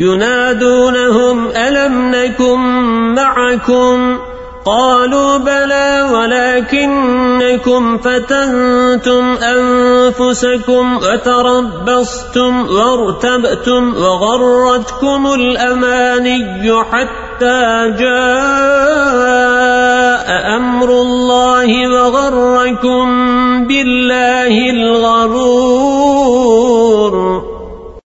ينادونهم ألم نكن معكم؟ قالوا بلى ولكنكم فتنتم أنفسكم وتربصتم وارتبتم وغرتكم الأماني حتى جاء أمر الله وغركم بالله الغرور.